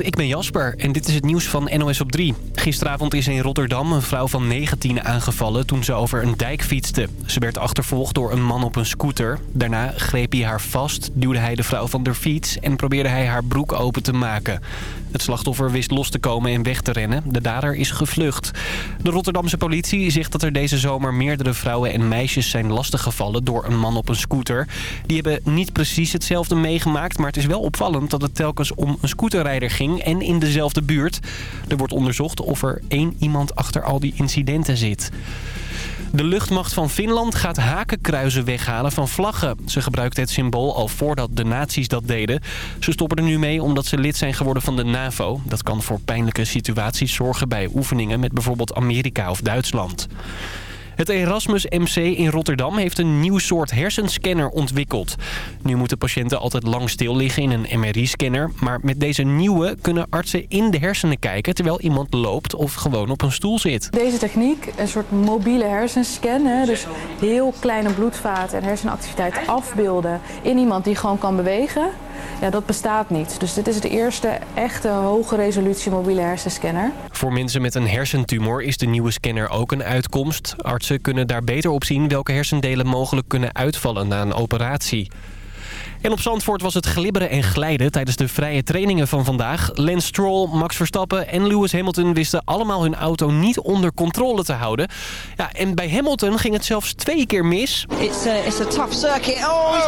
Ik ben Jasper en dit is het nieuws van NOS op 3. Gisteravond is in Rotterdam een vrouw van 19 aangevallen toen ze over een dijk fietste. Ze werd achtervolgd door een man op een scooter. Daarna greep hij haar vast, duwde hij de vrouw van de fiets en probeerde hij haar broek open te maken. Het slachtoffer wist los te komen en weg te rennen. De dader is gevlucht. De Rotterdamse politie zegt dat er deze zomer meerdere vrouwen en meisjes zijn lastiggevallen door een man op een scooter. Die hebben niet precies hetzelfde meegemaakt, maar het is wel opvallend dat het telkens om een scooterrijder ging en in dezelfde buurt. Er wordt onderzocht of er één iemand achter al die incidenten zit. De luchtmacht van Finland gaat hakenkruizen weghalen van vlaggen. Ze gebruikten het symbool al voordat de nazi's dat deden. Ze stoppen er nu mee omdat ze lid zijn geworden van de NAVO. Dat kan voor pijnlijke situaties zorgen bij oefeningen met bijvoorbeeld Amerika of Duitsland. Het Erasmus MC in Rotterdam heeft een nieuw soort hersenscanner ontwikkeld. Nu moeten patiënten altijd lang stil liggen in een MRI-scanner. Maar met deze nieuwe kunnen artsen in de hersenen kijken... terwijl iemand loopt of gewoon op een stoel zit. Deze techniek, een soort mobiele hersenscan... Dus heel kleine bloedvaten en hersenactiviteit afbeelden... in iemand die gewoon kan bewegen... Ja, dat bestaat niet. Dus dit is de eerste echte hoge resolutie mobiele hersenscanner. Voor mensen met een hersentumor is de nieuwe scanner ook een uitkomst. Artsen kunnen daar beter op zien welke hersendelen mogelijk kunnen uitvallen na een operatie. En op Zandvoort was het glibberen en glijden tijdens de vrije trainingen van vandaag. Lance Stroll, Max Verstappen en Lewis Hamilton wisten allemaal hun auto niet onder controle te houden. Ja, en bij Hamilton ging het zelfs twee keer mis. It's a, it's a tough circuit. Oh,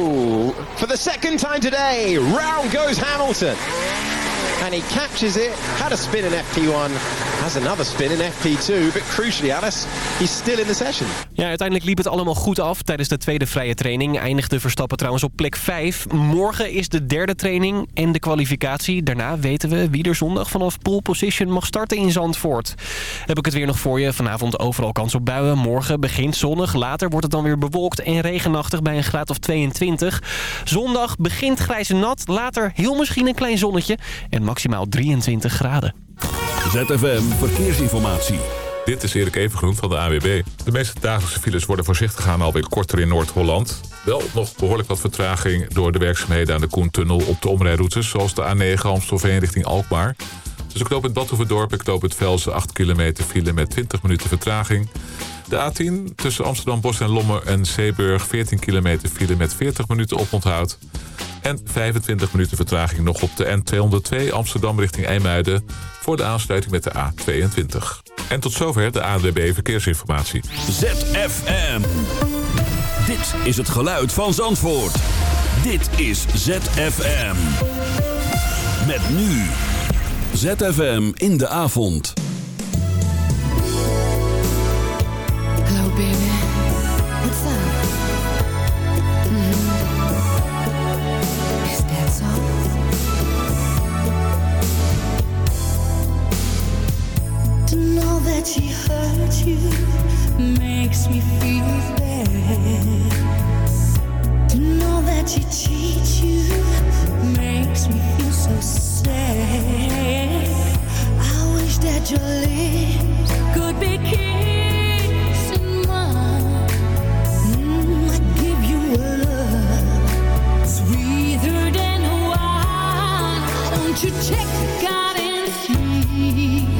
oh for the second time today, round goes Hamilton. And he captures it. Had a spin in FP1. Has another spin in FP2. But crucially, Alice, he's still in the session. Ja, uiteindelijk liep het allemaal goed af. Tijdens de tweede vrije training eindigde Verstappen trouwens op plek 5. Morgen is de derde training en de kwalificatie. Daarna weten we wie er zondag vanaf pole position mag starten in Zandvoort. Heb ik het weer nog voor je. Vanavond overal kans op buien. Morgen begint zonnig. Later wordt het dan weer bewolkt en regenachtig bij een graad of 22. Zondag begint grijs en nat. Later heel misschien een klein zonnetje. En maximaal 23 graden. ZFM Verkeersinformatie. Dit is Erik Evengroen van de AWB. De meeste dagelijkse files worden voorzichtig gaan alweer korter in Noord-Holland. Wel nog behoorlijk wat vertraging door de werkzaamheden aan de Koentunnel op de omrijroutes... zoals de A9 Amstelveen richting Alkmaar. Tussen knooppunt Badhoevedorp en knooppunt Velsen 8 kilometer file met 20 minuten vertraging. De A10 tussen Amsterdam Bos en Lommer en Zeeburg 14 kilometer file met 40 minuten oponthoud. En 25 minuten vertraging nog op de N202 Amsterdam richting IJmuiden voor de aansluiting met de A22. En tot zover de ANWB Verkeersinformatie. ZFM. Dit is het geluid van Zandvoort. Dit is ZFM. Met nu. ZFM in de avond. Hello baby. What's up? Mm -hmm. Is that so? To know that she hurt you makes me feel bad. To know that she cheats you makes me feel so sad. You could be kids. Mm, give you a look Sweeter than Hawaii. Don't you check out and see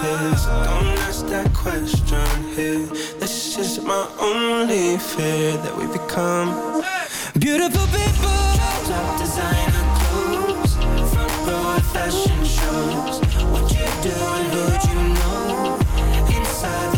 Please don't ask that question here. This is my only fear that we become beautiful people. Top designer clothes, front row fashion shows. What you do Who'd you know inside.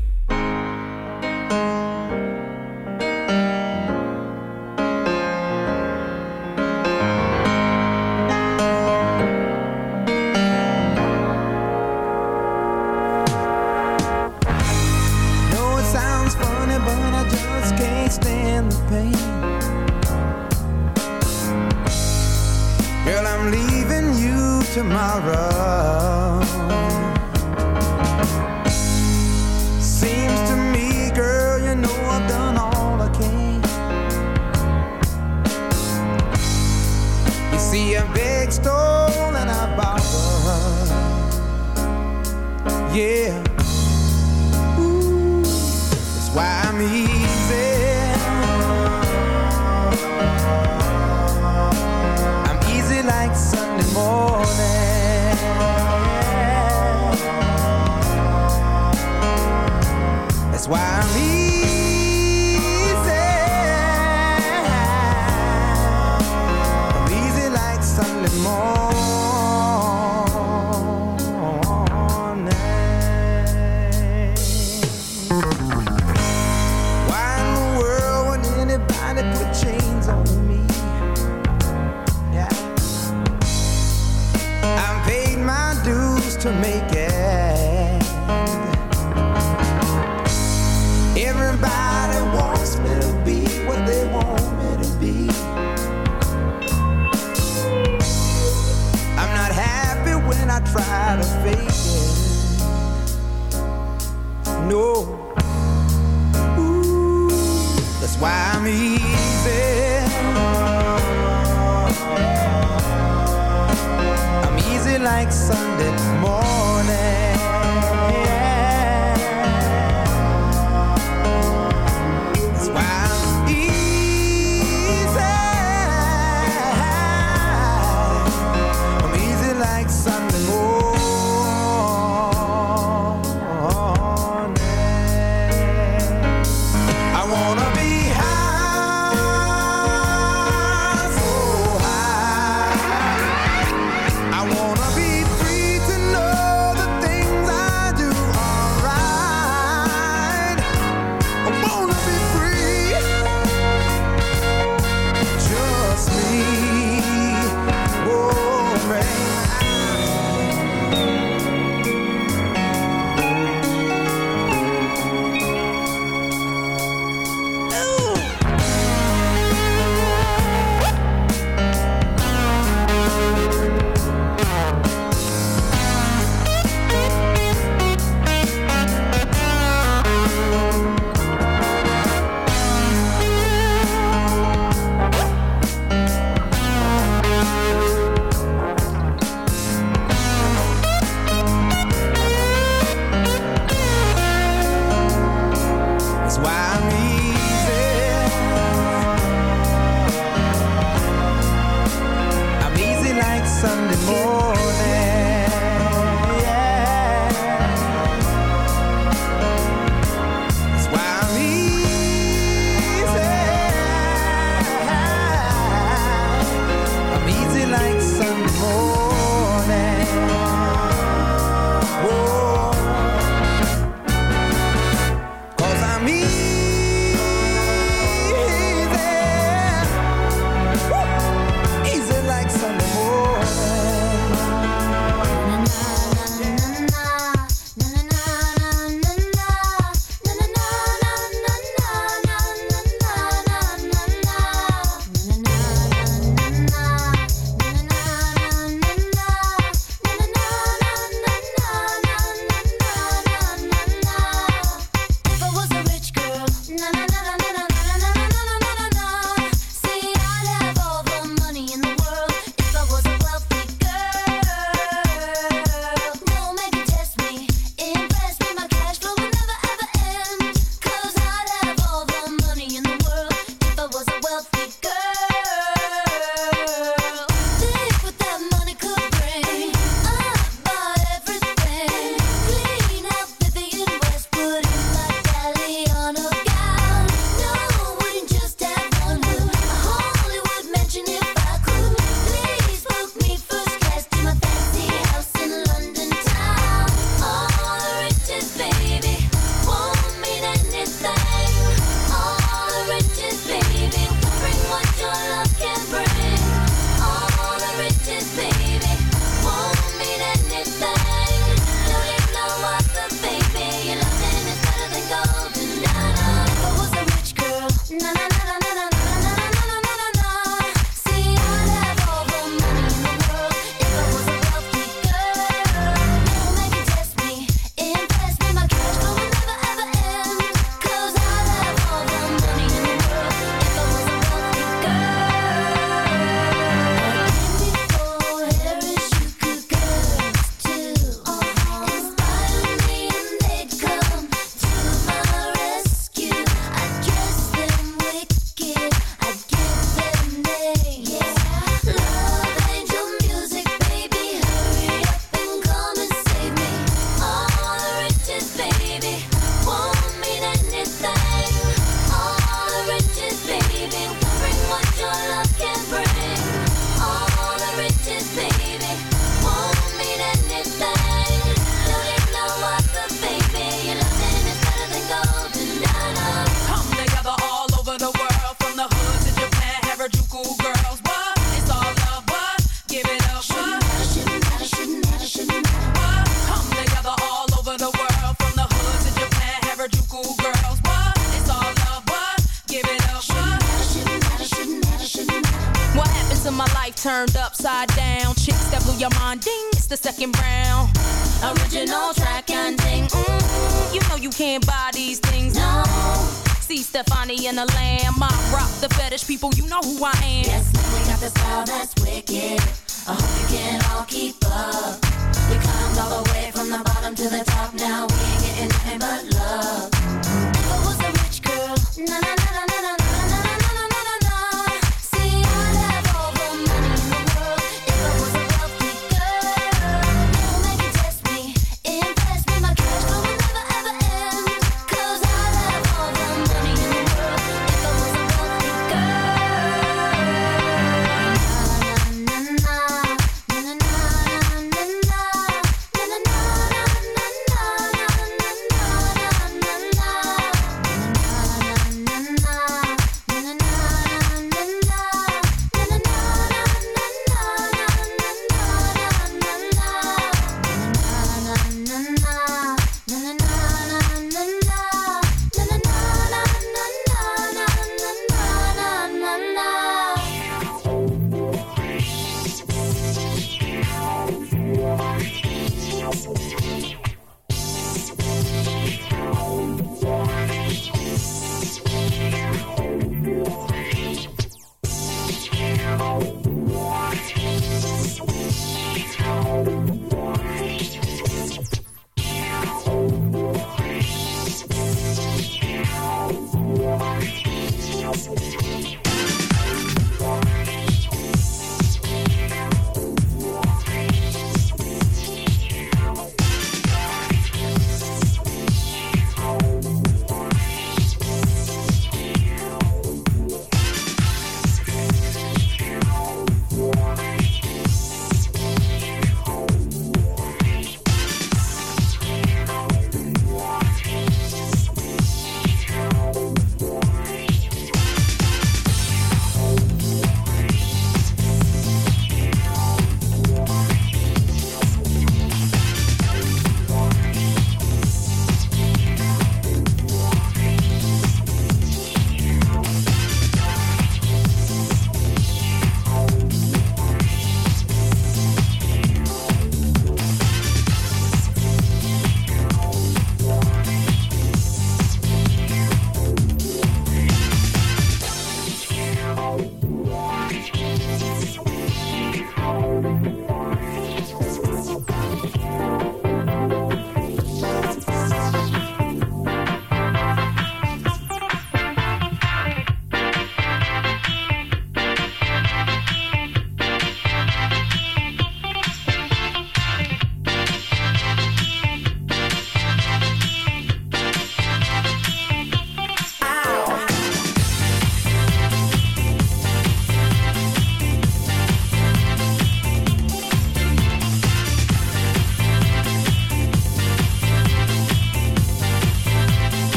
In the Lamb. I rock the fetish people, you know who I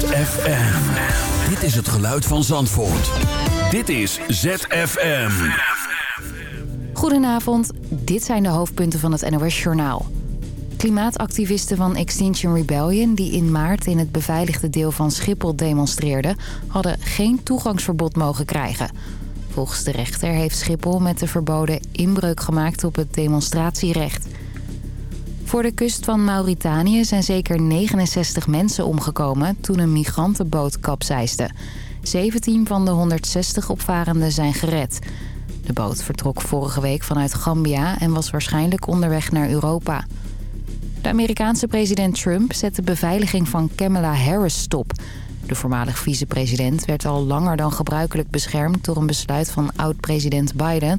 ZFM. Dit is het geluid van Zandvoort. Dit is ZFM. Goedenavond, dit zijn de hoofdpunten van het NOS-journaal. Klimaatactivisten van Extinction Rebellion... die in maart in het beveiligde deel van Schiphol demonstreerden... hadden geen toegangsverbod mogen krijgen. Volgens de rechter heeft Schiphol met de verboden inbreuk gemaakt op het demonstratierecht. Voor de kust van Mauritanië zijn zeker 69 mensen omgekomen... toen een migrantenboot kapseisde. 17 van de 160 opvarenden zijn gered... De boot vertrok vorige week vanuit Gambia en was waarschijnlijk onderweg naar Europa. De Amerikaanse president Trump zet de beveiliging van Kamala Harris stop. De voormalig vicepresident werd al langer dan gebruikelijk beschermd... door een besluit van oud-president Biden.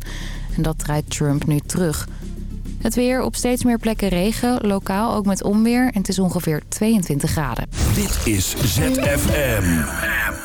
En dat draait Trump nu terug. Het weer op steeds meer plekken regen, lokaal ook met onweer... en het is ongeveer 22 graden. Dit is ZFM.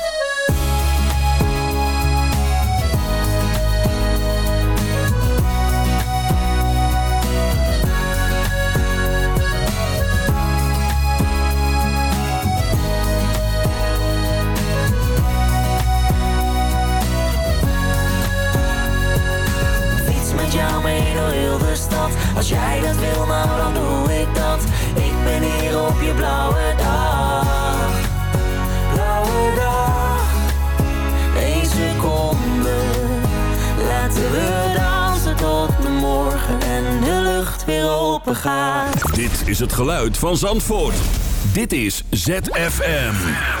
Open gaat. Dit is het geluid van Zandvoort. Dit is ZFM.